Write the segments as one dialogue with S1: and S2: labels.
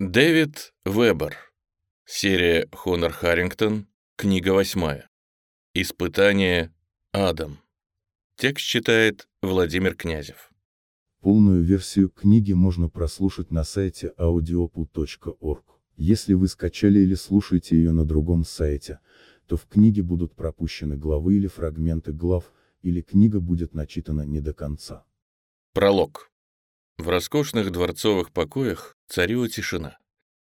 S1: Дэвид Вебер. Серия Хонор Харрингтон. Книга восьмая. Испытание Адам. Текст читает Владимир Князев.
S2: Полную версию книги можно прослушать на сайте audiopu.org. Если вы скачали или слушаете ее на другом сайте, то в книге будут пропущены главы или фрагменты глав, или книга будет начитана не до конца.
S1: Пролог. В роскошных дворцовых покоях царила тишина.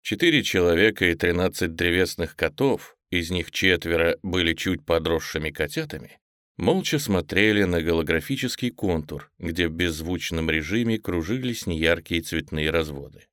S1: Четыре человека и тринадцать древесных котов, из них четверо были чуть подросшими котятами, молча смотрели на голографический контур, где в беззвучном режиме кружились неяркие цветные разводы.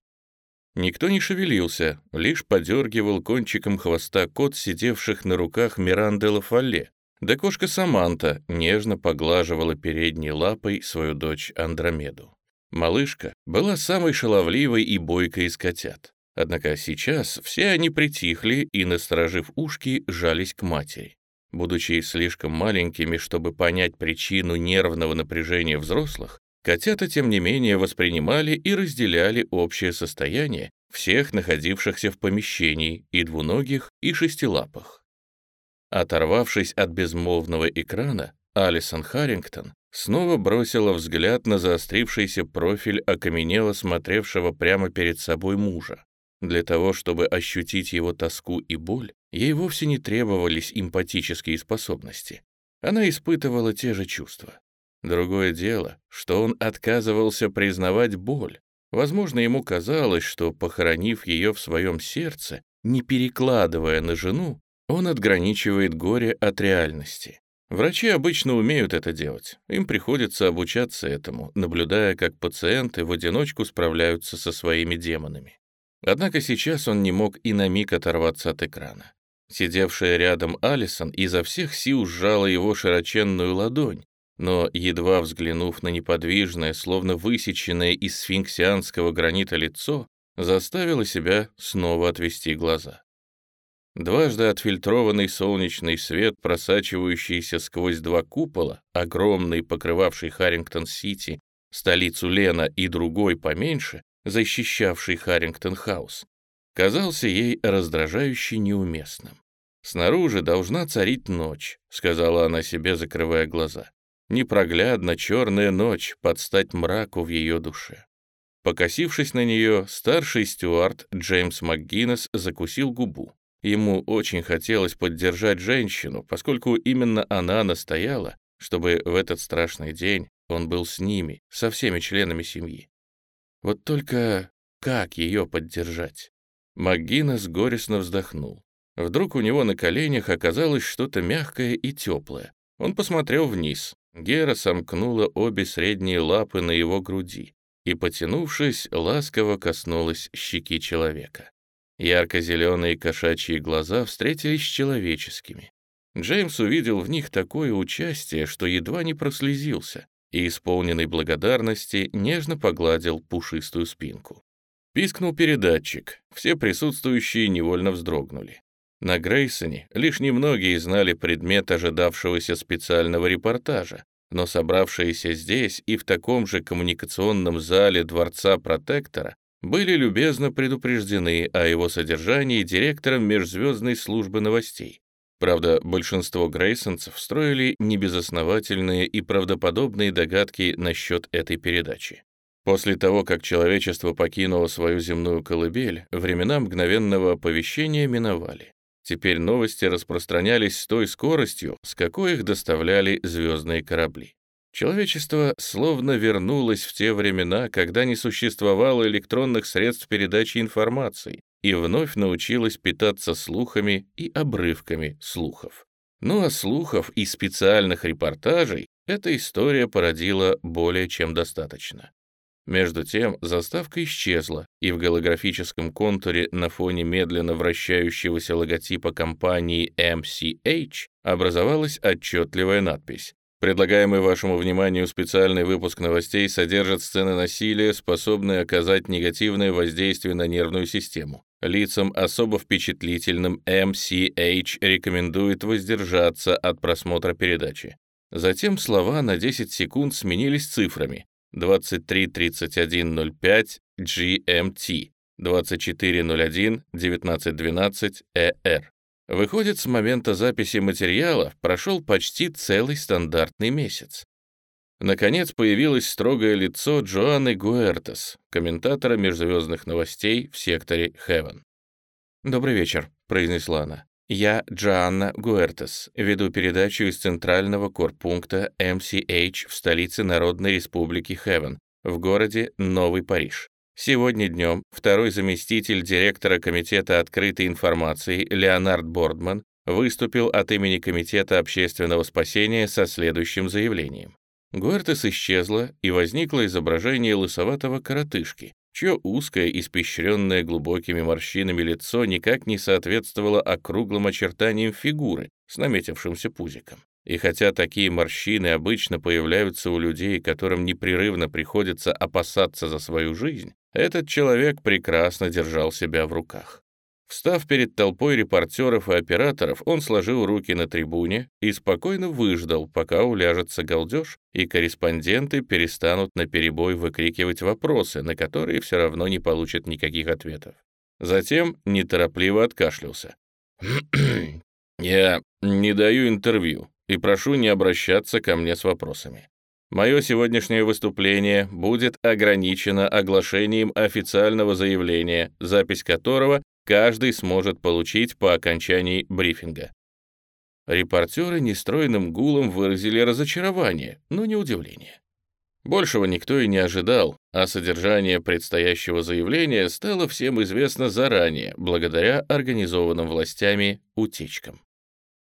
S1: Никто не шевелился, лишь подергивал кончиком хвоста кот, сидевших на руках Миранды Лафалле, да кошка Саманта нежно поглаживала передней лапой свою дочь Андромеду. Малышка была самой шаловливой и бойкой из котят. Однако сейчас все они притихли и, насторожив ушки, жались к матери. Будучи слишком маленькими, чтобы понять причину нервного напряжения взрослых, котята, тем не менее, воспринимали и разделяли общее состояние всех находившихся в помещении, и двуногих, и шестилапых. Оторвавшись от безмолвного экрана, Алисон Харрингтон снова бросила взгляд на заострившийся профиль окаменело смотревшего прямо перед собой мужа. Для того, чтобы ощутить его тоску и боль, ей вовсе не требовались эмпатические способности. Она испытывала те же чувства. Другое дело, что он отказывался признавать боль. Возможно, ему казалось, что, похоронив ее в своем сердце, не перекладывая на жену, он отграничивает горе от реальности. Врачи обычно умеют это делать. Им приходится обучаться этому, наблюдая, как пациенты в одиночку справляются со своими демонами. Однако сейчас он не мог и на миг оторваться от экрана. Сидевшая рядом Алисон изо всех сил сжала его широченную ладонь, но, едва взглянув на неподвижное, словно высеченное из сфинксианского гранита лицо, заставила себя снова отвести глаза. Дважды отфильтрованный солнечный свет, просачивающийся сквозь два купола, огромный, покрывавший Харрингтон-Сити, столицу Лена и другой поменьше, защищавший Харрингтон-хаус, казался ей раздражающе неуместным. «Снаружи должна царить ночь», — сказала она себе, закрывая глаза. Непроглядно черная ночь под стать мраку в ее душе. Покосившись на нее, старший стюард Джеймс МcГиннес закусил губу. Ему очень хотелось поддержать женщину, поскольку именно она настояла, чтобы в этот страшный день он был с ними, со всеми членами семьи. Вот только как ее поддержать? МакГиннес горестно вздохнул. Вдруг у него на коленях оказалось что-то мягкое и теплое. Он посмотрел вниз. Гера сомкнула обе средние лапы на его груди и, потянувшись, ласково коснулась щеки человека. Ярко-зеленые кошачьи глаза встретились с человеческими. Джеймс увидел в них такое участие, что едва не прослезился и, исполненный благодарности, нежно погладил пушистую спинку. Пискнул передатчик, все присутствующие невольно вздрогнули. На Грейсоне лишь немногие знали предмет ожидавшегося специального репортажа, но собравшиеся здесь и в таком же коммуникационном зале Дворца Протектора были любезно предупреждены о его содержании директором Межзвездной службы новостей. Правда, большинство грейсонцев строили небезосновательные и правдоподобные догадки насчет этой передачи. После того, как человечество покинуло свою земную колыбель, времена мгновенного оповещения миновали. Теперь новости распространялись с той скоростью, с какой их доставляли звездные корабли. Человечество словно вернулось в те времена, когда не существовало электронных средств передачи информации, и вновь научилась питаться слухами и обрывками слухов. Ну а слухов и специальных репортажей эта история породила более чем достаточно. Между тем заставка исчезла, и в голографическом контуре на фоне медленно вращающегося логотипа компании MCH образовалась отчетливая надпись Предлагаемый вашему вниманию специальный выпуск новостей содержит сцены насилия, способные оказать негативное воздействие на нервную систему. Лицам особо впечатлительным MCH рекомендует воздержаться от просмотра передачи. Затем слова на 10 секунд сменились цифрами 23.31.05 GMT, 2401-1912-ЭР. Выходит, с момента записи материала прошел почти целый стандартный месяц. Наконец появилось строгое лицо Джоанны Гуэртес, комментатора межзвездных новостей в секторе Heaven. «Добрый вечер», — произнесла она. «Я Джоанна Гуэртес, веду передачу из центрального корпункта MCH в столице Народной Республики Heaven, в городе Новый Париж. Сегодня днем второй заместитель директора Комитета открытой информации Леонард Бордман выступил от имени Комитета общественного спасения со следующим заявлением. Гуэртес исчезла, и возникло изображение лысоватого коротышки, чье узкое, испещренное глубокими морщинами лицо никак не соответствовало округлым очертаниям фигуры с наметившимся пузиком. И хотя такие морщины обычно появляются у людей, которым непрерывно приходится опасаться за свою жизнь, этот человек прекрасно держал себя в руках. Встав перед толпой репортеров и операторов, он сложил руки на трибуне и спокойно выждал, пока уляжется галдеж, и корреспонденты перестанут наперебой выкрикивать вопросы, на которые все равно не получат никаких ответов. Затем неторопливо откашлялся. «Я не даю интервью и прошу не обращаться ко мне с вопросами. Мое сегодняшнее выступление будет ограничено оглашением официального заявления, запись которого каждый сможет получить по окончании брифинга. Репортеры нестроенным гулом выразили разочарование, но не удивление. Большего никто и не ожидал, а содержание предстоящего заявления стало всем известно заранее, благодаря организованным властями утечкам.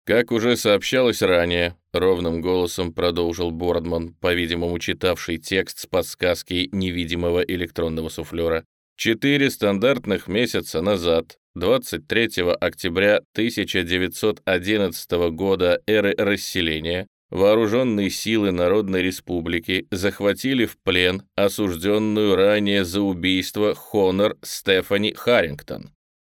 S1: Как уже сообщалось ранее, ровным голосом продолжил Бордман, по-видимому, читавший текст с подсказки невидимого электронного суфлера, Четыре стандартных месяца назад, 23 октября 1911 года эры расселения, вооруженные силы Народной Республики захватили в плен осужденную ранее за убийство Хонор Стефани Харрингтон.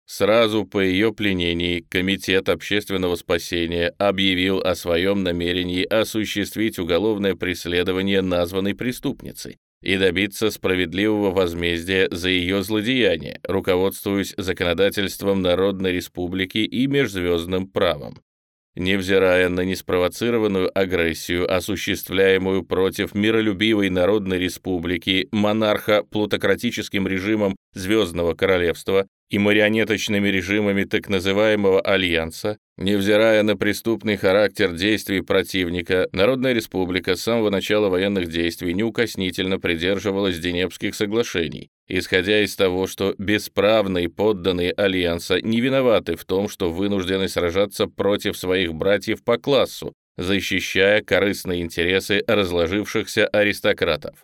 S1: Сразу по ее пленении Комитет общественного спасения объявил о своем намерении осуществить уголовное преследование названной преступницы и добиться справедливого возмездия за ее злодеяние, руководствуясь законодательством Народной Республики и межзвездным правом. Невзирая на неспровоцированную агрессию, осуществляемую против миролюбивой Народной Республики, монарха плутократическим режимом Звездного Королевства и марионеточными режимами так называемого Альянса, невзирая на преступный характер действий противника, Народная Республика с самого начала военных действий неукоснительно придерживалась Денепских соглашений, исходя из того, что бесправные подданные Альянса не виноваты в том, что вынуждены сражаться против своих братьев по классу, защищая корыстные интересы разложившихся аристократов.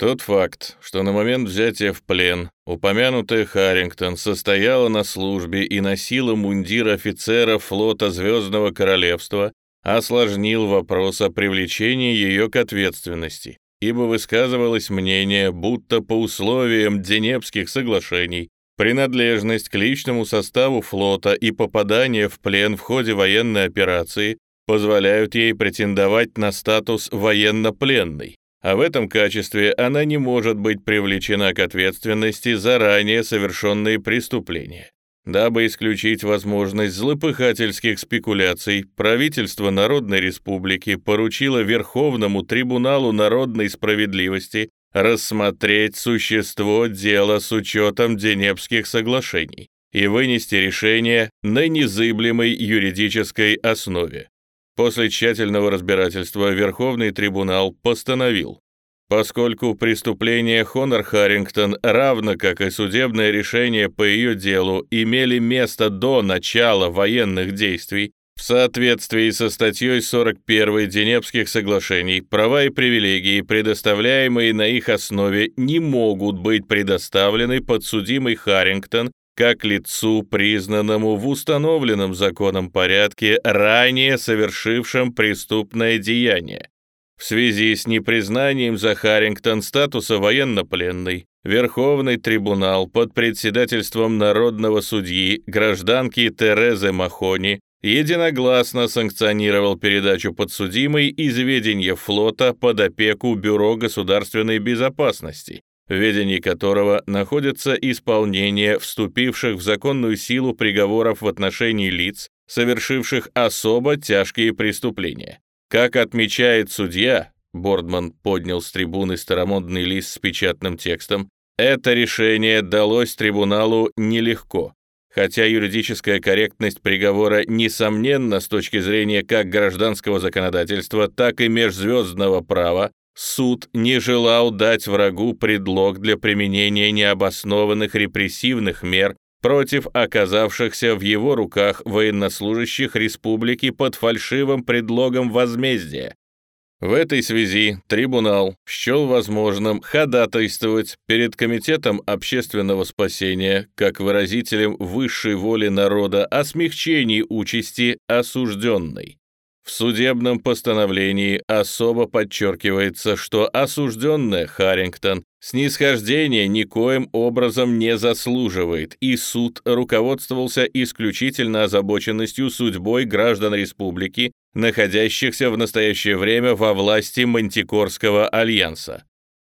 S1: Тот факт, что на момент взятия в плен упомянутая Харрингтон состояла на службе и носила мундир офицера флота Звездного Королевства, осложнил вопрос о привлечении ее к ответственности, ибо высказывалось мнение, будто по условиям Денепских соглашений принадлежность к личному составу флота и попадание в плен в ходе военной операции позволяют ей претендовать на статус военнопленной а в этом качестве она не может быть привлечена к ответственности за ранее совершенные преступления. Дабы исключить возможность злопыхательских спекуляций, правительство Народной Республики поручило Верховному трибуналу народной справедливости рассмотреть существо дела с учетом Денепских соглашений и вынести решение на незыблемой юридической основе. После тщательного разбирательства Верховный трибунал постановил, поскольку преступления Хонор Харрингтон, равно как и судебное решение по ее делу, имели место до начала военных действий, в соответствии со статьей 41 Денепских соглашений, права и привилегии, предоставляемые на их основе, не могут быть предоставлены подсудимой Харрингтон как лицу, признанному в установленном законом порядке, ранее совершившем преступное деяние. В связи с непризнанием за Харрингтон статуса военнопленной, Верховный трибунал под председательством народного судьи гражданки Терезы Махони единогласно санкционировал передачу подсудимой из ведения флота под опеку Бюро государственной безопасности, ведении которого находится исполнение вступивших в законную силу приговоров в отношении лиц, совершивших особо тяжкие преступления. Как отмечает судья, Бордман поднял с трибуны старомодный лист с печатным текстом, это решение далось трибуналу нелегко. Хотя юридическая корректность приговора несомненна с точки зрения как гражданского законодательства, так и межзвездного права, суд не желал дать врагу предлог для применения необоснованных репрессивных мер против оказавшихся в его руках военнослужащих республики под фальшивым предлогом возмездия, в этой связи трибунал счел возможным ходатайствовать перед Комитетом общественного спасения как выразителем высшей воли народа о смягчении участи осужденной. В судебном постановлении особо подчеркивается, что осужденная Харрингтон снисхождения никоим образом не заслуживает, и суд руководствовался исключительно озабоченностью судьбой граждан республики, находящихся в настоящее время во власти Мантикорского альянса.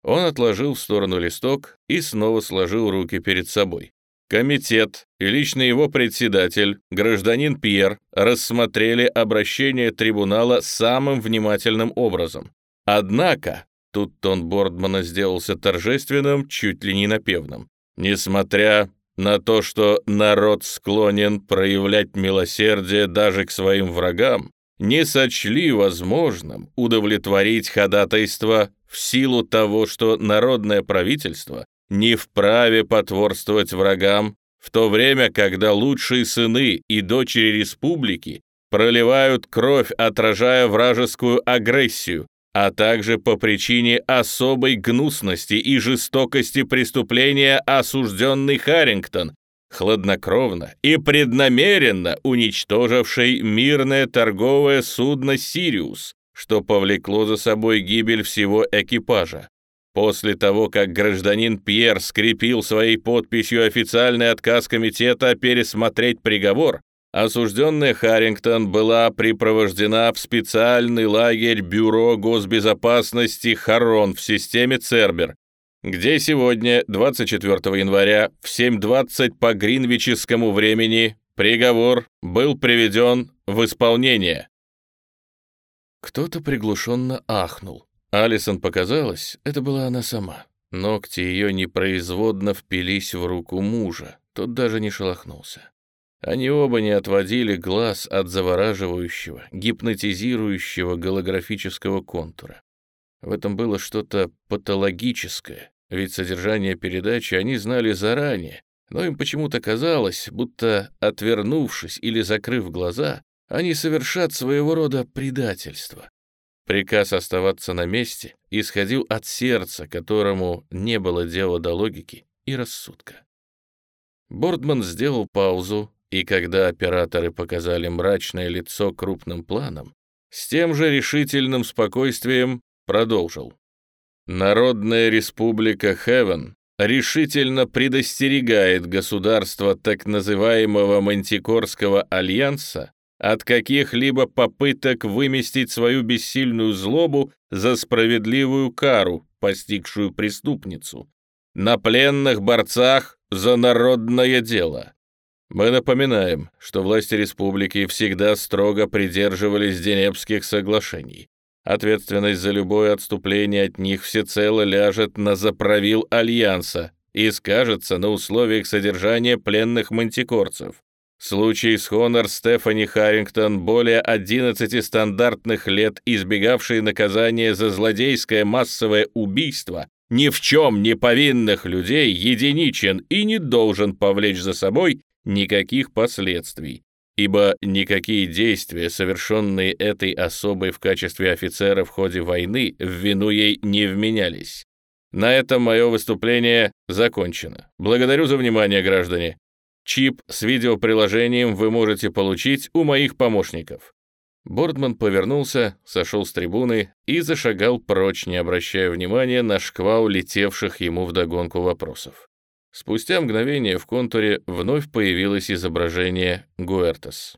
S1: Он отложил в сторону листок и снова сложил руки перед собой. Комитет и лично его председатель, гражданин Пьер, рассмотрели обращение трибунала самым внимательным образом. Однако, тут тон Бордмана сделался торжественным, чуть ли не напевным. Несмотря на то, что народ склонен проявлять милосердие даже к своим врагам, не сочли возможным удовлетворить ходатайство в силу того, что народное правительство не вправе потворствовать врагам, в то время, когда лучшие сыны и дочери республики проливают кровь, отражая вражескую агрессию, а также по причине особой гнусности и жестокости преступления осужденный Харрингтон, хладнокровно и преднамеренно уничтоживший мирное торговое судно «Сириус», что повлекло за собой гибель всего экипажа. После того, как гражданин Пьер скрепил своей подписью официальный отказ комитета пересмотреть приговор, осужденная Харрингтон была припровождена в специальный лагерь Бюро госбезопасности Харон в системе Цербер, где сегодня, 24 января, в 7.20 по гринвическому времени, приговор был приведен в исполнение. Кто-то приглушенно ахнул. Алисон показалось, это была она сама. Ногти ее непроизводно впились в руку мужа, тот даже не шелохнулся. Они оба не отводили глаз от завораживающего, гипнотизирующего голографического контура. В этом было что-то патологическое, ведь содержание передачи они знали заранее, но им почему-то казалось, будто, отвернувшись или закрыв глаза, они совершат своего рода предательство. Приказ оставаться на месте исходил от сердца, которому не было дела до логики и рассудка. Бордман сделал паузу, и когда операторы показали мрачное лицо крупным планом, с тем же решительным спокойствием продолжил. Народная республика Хевен решительно предостерегает государство так называемого Мантикорского альянса от каких-либо попыток выместить свою бессильную злобу за справедливую кару, постигшую преступницу, на пленных борцах за народное дело. Мы напоминаем, что власти республики всегда строго придерживались Денепских соглашений. Ответственность за любое отступление от них всецело ляжет на заправил Альянса и скажется на условиях содержания пленных мантикорцев. Случай с Хонор Стефани Харрингтон, более 11 стандартных лет избегавший наказания за злодейское массовое убийство, ни в чем не повинных людей единичен и не должен повлечь за собой никаких последствий, ибо никакие действия, совершенные этой особой в качестве офицера в ходе войны, в вину ей не вменялись. На этом мое выступление закончено. Благодарю за внимание, граждане. Чип с видеоприложением вы можете получить у моих помощников». Бордман повернулся, сошел с трибуны и зашагал прочь, не обращая внимания на шквал летевших ему вдогонку вопросов. Спустя мгновение в контуре вновь появилось изображение Гуэртес.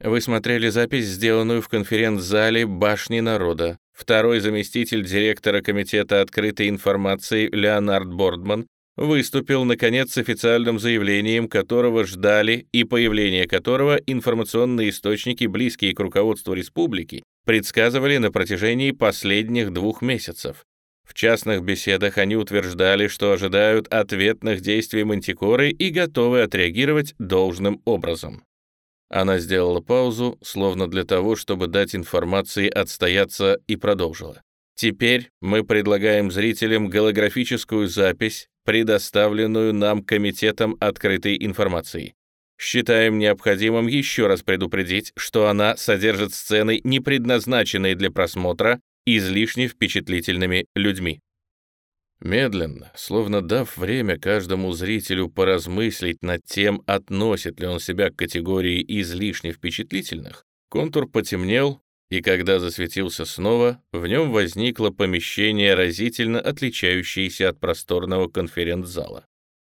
S1: Вы смотрели запись, сделанную в конференц-зале «Башни народа». второй заместитель директора Комитета открытой информации Леонард Бордман выступил, наконец, с официальным заявлением, которого ждали и появление которого информационные источники, близкие к руководству республики, предсказывали на протяжении последних двух месяцев. В частных беседах они утверждали, что ожидают ответных действий Мантикоры и готовы отреагировать должным образом. Она сделала паузу, словно для того, чтобы дать информации отстояться, и продолжила. Теперь мы предлагаем зрителям голографическую запись, предоставленную нам Комитетом открытой информации. Считаем необходимым еще раз предупредить, что она содержит сцены, не предназначенные для просмотра, излишне впечатлительными людьми. Медленно, словно дав время каждому зрителю поразмыслить над тем, относит ли он себя к категории излишне впечатлительных, контур потемнел, и когда засветился снова, в нем возникло помещение, разительно отличающееся от просторного конференц-зала.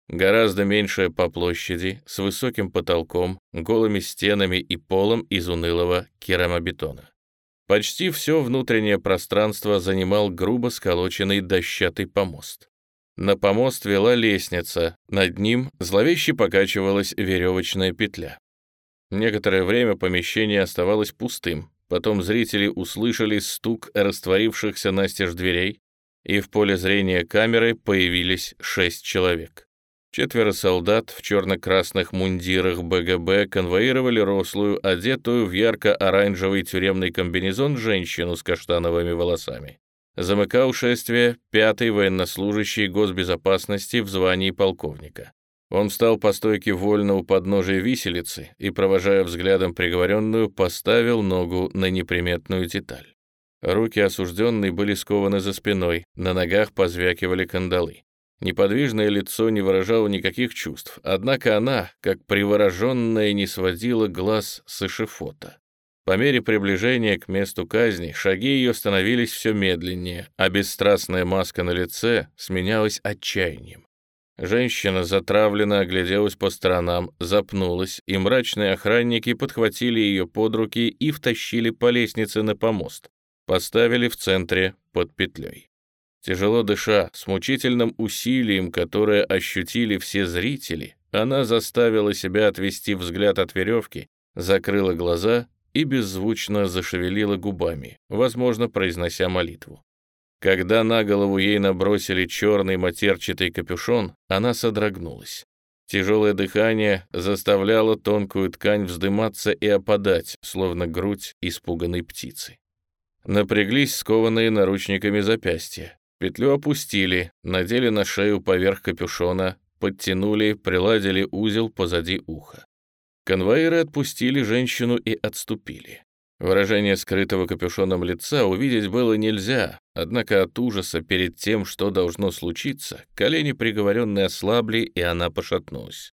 S1: Гораздо меньшее по площади, с высоким потолком, голыми стенами и полом из унылого керамобетона. Почти все внутреннее пространство занимал грубо сколоченный дощатый помост. На помост вела лестница, над ним зловеще покачивалась веревочная петля. Некоторое время помещение оставалось пустым, потом зрители услышали стук растворившихся настежь дверей, и в поле зрения камеры появились шесть человек. Четверо солдат в черно-красных мундирах БГБ конвоировали рослую, одетую в ярко-оранжевый тюремный комбинезон женщину с каштановыми волосами. Замыкал шествие пятый военнослужащий госбезопасности в звании полковника. Он встал по стойке вольно у подножия виселицы и, провожая взглядом приговоренную, поставил ногу на неприметную деталь. Руки осужденной были скованы за спиной, на ногах позвякивали кандалы. Неподвижное лицо не выражало никаких чувств, однако она, как привороженная, не сводила глаз с эшифота. По мере приближения к месту казни шаги ее становились все медленнее, а бесстрастная маска на лице сменялась отчаянием. Женщина затравленно огляделась по сторонам, запнулась, и мрачные охранники подхватили ее под руки и втащили по лестнице на помост, поставили в центре под петлей. Тяжело дыша, с мучительным усилием, которое ощутили все зрители, она заставила себя отвести взгляд от веревки, закрыла глаза и беззвучно зашевелила губами, возможно, произнося молитву. Когда на голову ей набросили черный матерчатый капюшон, она содрогнулась. Тяжелое дыхание заставляло тонкую ткань вздыматься и опадать, словно грудь испуганной птицы. Напряглись скованные наручниками запястья. Петлю опустили, надели на шею поверх капюшона, подтянули, приладили узел позади уха. Конвоиры отпустили женщину и отступили. Выражение скрытого капюшоном лица увидеть было нельзя, однако от ужаса перед тем, что должно случиться, колени приговоренной ослабли, и она пошатнулась.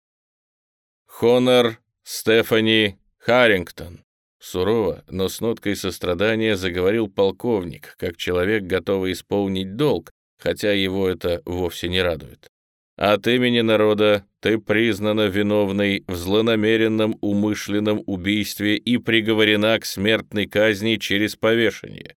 S1: «Хонор Стефани Харрингтон», Сурово, но с ноткой сострадания заговорил полковник, как человек, готовый исполнить долг, хотя его это вовсе не радует. От имени народа ты признана виновной в злонамеренном умышленном убийстве и приговорена к смертной казни через повешение.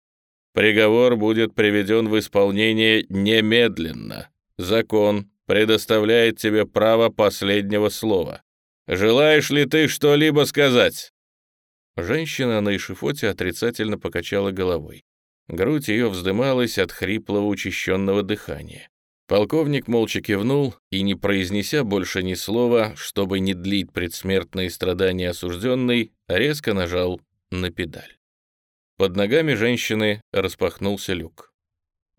S1: Приговор будет приведен в исполнение немедленно. Закон предоставляет тебе право последнего слова. Желаешь ли ты что-либо сказать?» Женщина на эшифоте отрицательно покачала головой. Грудь ее вздымалась от хриплого учащенного дыхания. Полковник молча кивнул и, не произнеся больше ни слова, чтобы не длить предсмертные страдания осужденной, резко нажал на педаль. Под ногами женщины распахнулся люк.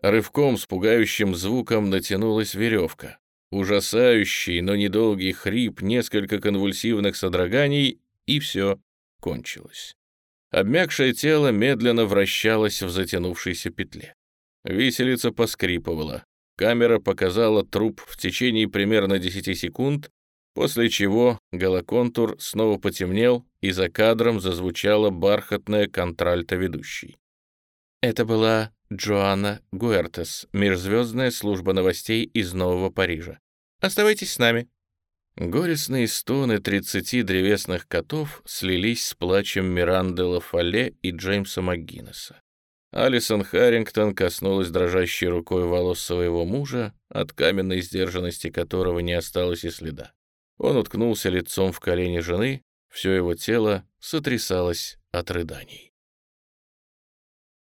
S1: Рывком с пугающим звуком натянулась веревка. Ужасающий, но недолгий хрип, несколько конвульсивных содроганий, и все кончилось. Обмякшее тело медленно вращалось в затянувшейся петле. Виселица поскрипывала. Камера показала труп в течение примерно 10 секунд, после чего голоконтур снова потемнел, и за кадром зазвучала бархатная контральта ведущей. Это была Джоанна Гуэртес, межзвездная служба новостей из Нового Парижа. Оставайтесь с нами. Горестные стоны тридцати древесных котов слились с плачем Миранды Лафале и Джеймса МакГиннесса. Алисон Харрингтон коснулась дрожащей рукой волос своего мужа, от каменной сдержанности которого не осталось и следа. Он уткнулся лицом в колени жены, все его тело сотрясалось от рыданий.